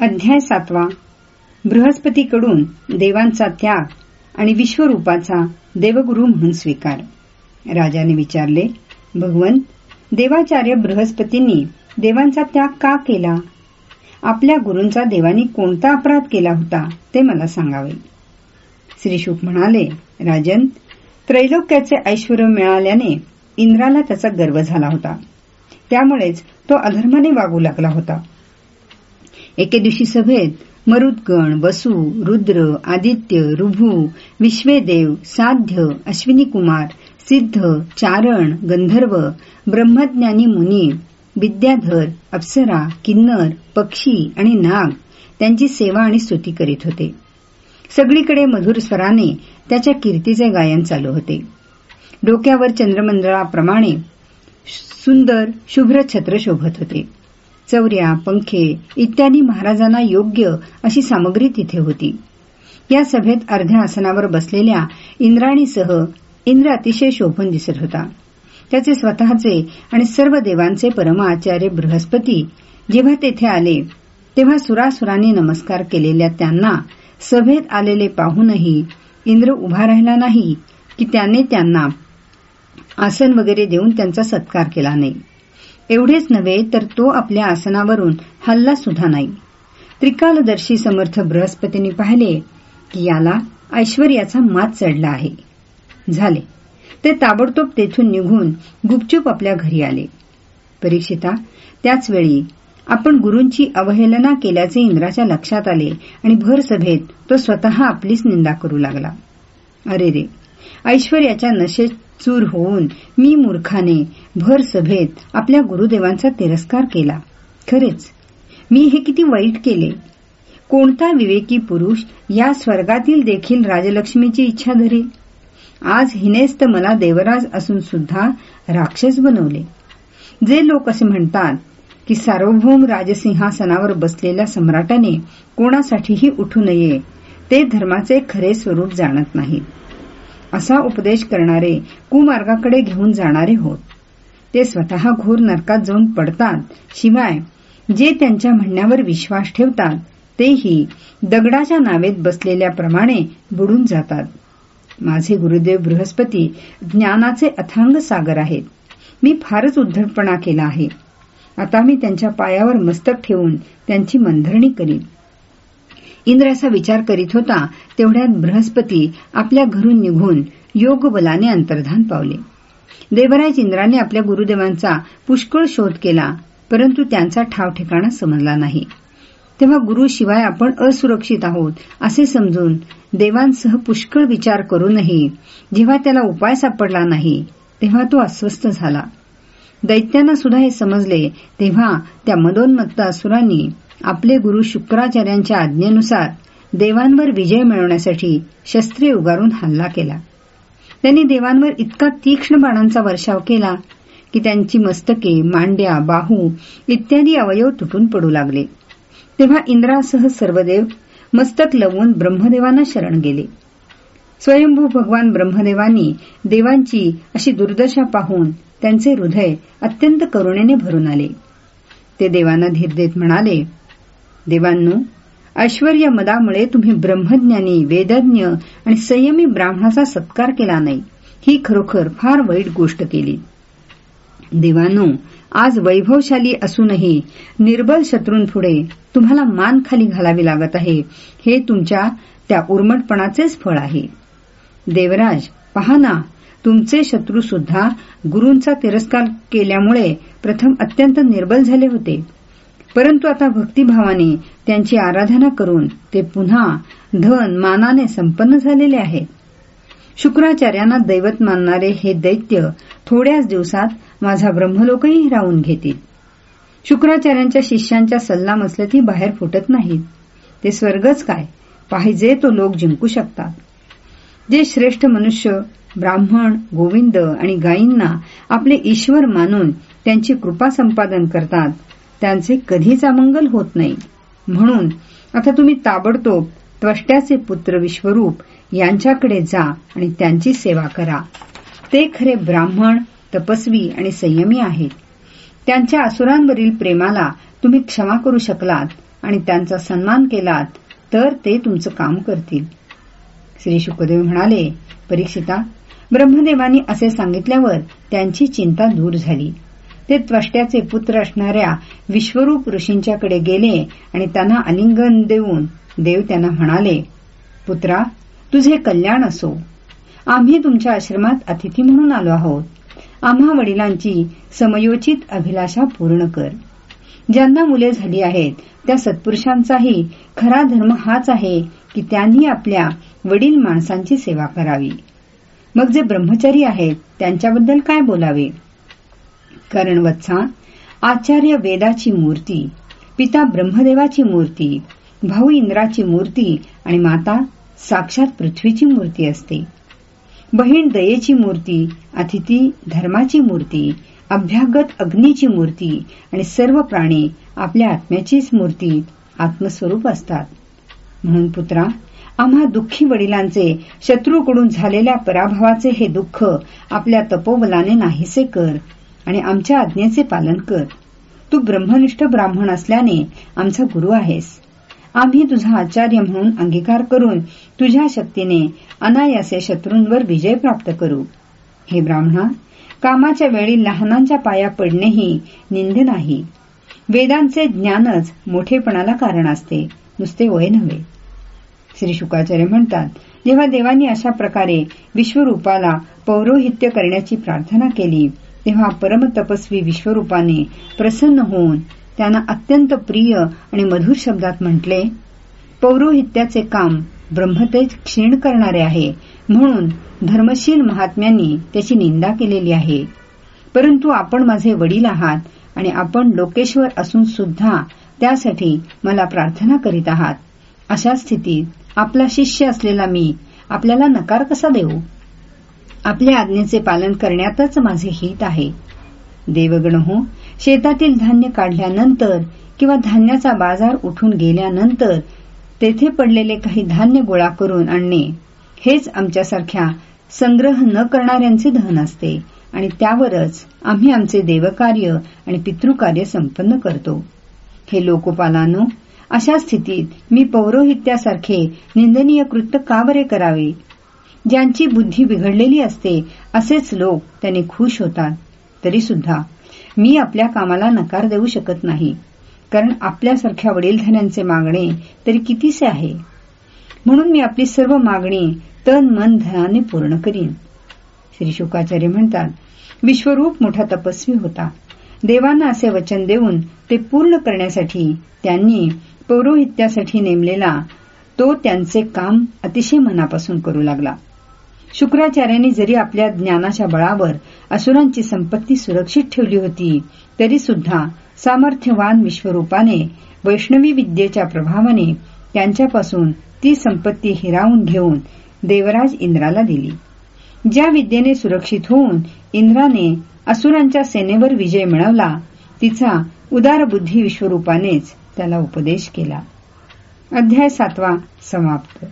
अध्याय सातवा. बृहस्पतीकडून देवांचा त्याग आणि विश्वरूपाचा देवगुरु म्हणून स्वीकार. राजाने विचारले भगवन देवाचार्य बृहस्पतींनी देवांचा त्याग का केला? आपल्या गुरूंचा देवानी कोणता अपराध केला होता ते मला सांगावे. श्री शुक म्हणाले राजन त्रैलोक्याचे ऐश्वर मिळाल्याने इंद्राला त्याचा गर्व झाला होता. त्यामुळेच तो अधर्माने वागू लागला होता. एके दिवशी सभेत मरुद्गण वसु रुद्र आदित्य रुभू विश्वेदेव साध्य अश्विनी कुमार सिद्ध चारण गंधर्व ब्रह्मज्ञानी मुनी विद्याधर अप्सरा किन्नर पक्षी आणि नाग त्यांची सेवा आणि स्तुती करीत होते. सगळीकडे मधुर स्वराने त्याच्या कीर्तीचे गायन चालू होते. डोक्यावर चंद्रमंडळाप्रमाणे सुंदर शुभ्र छत्र शोभत होते. चौऱ्या पंखे इत्यादी महाराजांना योग्य अशी सामग्री तिथे होती. या सभेत अर्ध्या आसनावर बसलेल्या इंद्राणीसह इंद्र अतिशय शोभून दिसत होता. त्याचे स्वतःचे आणि सर्व देवांचे परमाचार्य बृहस्पती जेव्हा तेथे आले तेव्हा सुरासुरांनी नमस्कार केलेल्या त्यांना सभेत आलेले पाहूनही इंद्र उभा राहिला नाही की त्याने त्यांना आसन वगैरे देऊन त्यांचा सत्कार केला नाही. एवढेच नव्हे तर तो आपल्या आसनावरून हल्ला सुद्धा नाही. त्रिकालदर्शी समर्थ बृहस्पतींनी पाहिले की याला ऐश्वर्याचा मात चढला आहे. झाले. ते ताबडतोब तेथून निघून गुपचूप आपल्या घरी आले. परीक्षिता त्याचवेळी आपण गुरूंची अवहेलना केल्याचे इंद्राच्या लक्षात आले आणि भर सभेत तो स्वतः आपलीच निंदा करू लागला. अरे रे ऐश्वर्याच्या नशेत चूर होऊन मी मूर्खाने भर सभेत आपल्या गुरुदेवांचा तिरस्कार केला. खरेच मी हे किती वाईट केले. कोणता विवेकी पुरुष या स्वर्गातील देखील राजलक्ष्मीची इच्छा धरेल? आज हिनेच तर मला देवराज असून सुद्धा राक्षस बनवले. जे लोक असे म्हणतात की सार्वभौम राजसिंहासनावर बसलेल्या सम्राटाने कोणासाठीही उठू नये ते धर्माचे खरे स्वरूप जाणत नाहीत. असा उपदेश करणारे कुमार्गाकडे घेऊन जाणारे होत. ते स्वतः घोर नरकात जाऊन पडतात. शिवाय जे त्यांच्या म्हणण्यावर विश्वास ठेवतात तेही दगडाच्या नावेत बसलेल्याप्रमाणे बुडून जातात. माझे गुरुदेव बृहस्पती ज्ञानाचे अथांग सागर आहेत. मी फारच उद्धटपणा केला आहे. आता मी त्यांच्या पायावर मस्तक ठेवून त्यांची मंधरणी करीन. इंद्र असा विचार करीत होता तेवढ्यात बृहस्पती आपल्या घरून निघून योग बलाने अंतर्धान पावले. देवराज इंद्राने आपल्या गुरुदेवांचा पुष्कळ शोध केला परंतु त्यांचा ठाव ठिकाणा समजला नाही. तेव्हा गुरुशिवाय आपण असुरक्षित आहोत असे समजून देवांसह पुष्कळ विचार करूनही जेव्हा त्याला उपाय सापडला नाही तेव्हा तो अस्वस्थ झाला. दैत्यांना सुद्धा हे समजले तेव्हा त्या मदोन्मत्त असुरांनी आपले गुरु शुक्राचार्यांच्या आज्ञेनुसार देवांवर विजय मिळवण्यासाठी शस्त्रे उगारून हल्ला केला. त्यांनी देवांवर इतका तीक्ष्ण बाणांचा वर्षाव केला की त्यांची मस्तके मांड्या बाहू इत्यादी अवयव तुटून पडू लागले. तेव्हा इंद्रासह सर्व देव मस्तक लवून ब्रह्मदेवांना शरण गेले. स्वयंभू भगवान ब्रह्मदेवांनी देवांची अशी दुर्दशा पाहून त्यांचे हृदय अत्यंत करुणेने भरून आले. ते देवांना धीर देत म्हणाले देवांनो ऐश्वर्य मदामुळे तुम्ही ब्रह्मज्ञानी वेदज्ञ आणि संयमी ब्राह्मणाचा सत्कार केला नाही. ही खरोखर फार वाईट गोष्ट केली. देवांनो आज वैभवशाली असूनही निर्बल शत्रूंपुढे तुम्हाला मान खाली घालावी लागत आहे. हे तुमच्या त्या उर्मटपणाचेच फळ आहे. देवराज पहा ना तुमचे शत्रू सुद्धा गुरूंचा तिरस्कार केल्यामुळे प्रथम अत्यंत निर्बल झाले होते. परंतु आता भक्तिभावाने त्यांची आराधना करून ते पुन्हा धन मानाने संपन्न झालेले आहेत. शुक्राचार्यांना दैवत मानणारे हे दैत्य थोड्याच दिवसात माझा ब्रह्मलोकही हिरावून घेतील. शुक्राचार्यांच्या शिष्यांच्या सल्लामसलती बाहेर फुटत नाहीत. ते स्वर्गच काय? पाहिजे तो लोक जिंकू शकतात. जे श्रेष्ठ मनुष्य ब्राह्मण गोविंद आणि गायींना आपले ईश्वर मानून त्यांची कृपा संपादन करतात त्यांचे कधीच अमंगल होत नाही. म्हणून आता तुम्ही ताबडतोब त्वष्ट्याचे पुत्र विश्वरूप यांच्याकडे जा आणि त्यांची सेवा करा. ते खरे ब्राह्मण तपस्वी आणि संयमी आहेत. त्यांच्या असुरांवरील प्रेमाला तुम्ही क्षमा करू शकलात आणि त्यांचा सन्मान केलात तर ते तुमचं काम करतील. श्री शुकदेव म्हणाले परीक्षिता ब्रह्मदेवानी असे सांगितल्यावर त्यांची चिंता दूर झाली. ते त्वष्ट्याचे पुत्र असणाऱ्या विश्वरूप ऋषींच्याकडे गेले आणि त्यांना आलिंगन देऊन देव त्यांना म्हणाले पुत्रा तुझे कल्याण असो. आम्ही तुमच्या आश्रमात अतिथी म्हणून आलो आहोत. आम्हा वडिलांची समयोचित अभिलाषा पूर्ण कर. ज्यांना मुले झाली आहेत त्या सत्पुरुषांचाही खरा धर्म हाच आहे की त्यांनी आपल्या वडील माणसांची सेवा करावी. मग जे ब्रह्मचारी आहेत त्यांच्याबद्दल काय बोलावे? कारण वत्सा आचार्य वेदाची मूर्ती पिता ब्रह्मदेवाची मूर्ती भाऊ इंद्राची मूर्ती आणि माता साक्षात पृथ्वीची मूर्ती असते. बहीण दयेची मूर्ती अतिथी धर्माची मूर्ती अभ्यागत अग्नीची मूर्ती आणि सर्व प्राणी आपल्या आत्म्याचीच मूर्ती आत्मस्वरूप असतात. म्हणून पुत्रा आम्हा दुःखी वडिलांचे शत्रूकडून झालेल्या पराभवाचे हे दुःख आपल्या तपोबलाने नाहीसे कर. आणि आमच्या आज्ञेचे पालन कर. तू ब्रह्मनिष्ठ ब्राह्मण असल्याने आमचा गुरु आहेस. आम्ही तुझा आचार्य म्हणून अंगीकार करून तुझ्या शक्तीने अनायासे शत्रूंवर विजय प्राप्त करू. हे ब्राह्मणा कामाच्या वेळी लहानांच्या पाया पडणेही निंद नाही. वेदांचे ज्ञानच मोठेपणाला कारण असते नुसते वय नव्हे. श्री शुकाचार्य म्हणतात जेव्हा देवांनी अशा प्रकारे विश्वरूपाला पौरोहित्य करण्याची प्रार्थना केली तेव्हा परमतपस्वी विश्वरूपाने प्रसन्न होऊन त्यांना अत्यंत प्रिय आणि मधुर शब्दात म्हटले पौरोहित्याचे काम ब्रह्मतेज क्षीण करणारे आहे म्हणून धर्मशील महात्म्यांनी त्याची निंदा केलेली आहे. परंतु आपण माझे वडील आहात आणि आपण लोकेश्वर असून सुद्धा त्यासाठी मला प्रार्थना करीत आहात. अशा स्थितीत आपला शिष्य असलेला मी आपल्याला नकार कसा देऊ? आपल्या आज्ञेचे पालन करण्यातच माझे हित आहे. देवगण हो शेतातील धान्य काढल्यानंतर किंवा धान्याचा बाजार उठून गेल्यानंतर तेथे पडलेले काही धान्य गोळा करून आणणे हेच आमच्यासारख्या संग्रह न करणाऱ्यांचे धन असते आणि त्यावरच आम्ही आमचे देवकार्य आणि पितृकार्य संपन्न करतो. हे लोकपालानो अशा स्थितीत मी पौरोहित्यासारखे निंदनीय कृत्य का बरे करावे? ज्यांची बुद्धी बिघडलेली असते असेच लोक त्याने खुश होतात. तरी सुद्धा मी आपल्या कामाला नकार देऊ शकत नाही कारण आपल्यासारख्या वडीलधाऱ्यांचे मागणे तरी कितीसे आहे? म्हणून मी आपली सर्व मागणी तन मन धनाने पूर्ण करीन. श्री शुकाचार्य म्हणतात विश्वरूप मोठा तपस्वी होता. देवांना असे वचन देऊन ते पूर्ण करण्यासाठी त्यांनी पौरोहित्यासाठी नेमलेला तो त्यांचे काम अतिशय मनापासून करू लागला. शुक्राचार्यांनी जरी आपल्या ज्ञानाच्या बळावर असुरांची संपत्ती सुरक्षित ठेवली होती तरी सुद्धा सामर्थ्यवान विश्वरूपाने वैष्णवी विद्येच्या प्रभावाने त्यांच्यापासून ती संपत्ती हिरावून घेऊन देवराज इंद्राला दिली. ज्या विद्येने सुरक्षित होऊन इंद्राने असुरांच्या सेनेवर विजय मिळवला तिचा उदारबुद्धी विश्वरूपानेच त्याला उपदेश केला. अध्याय सातवा समाप्त.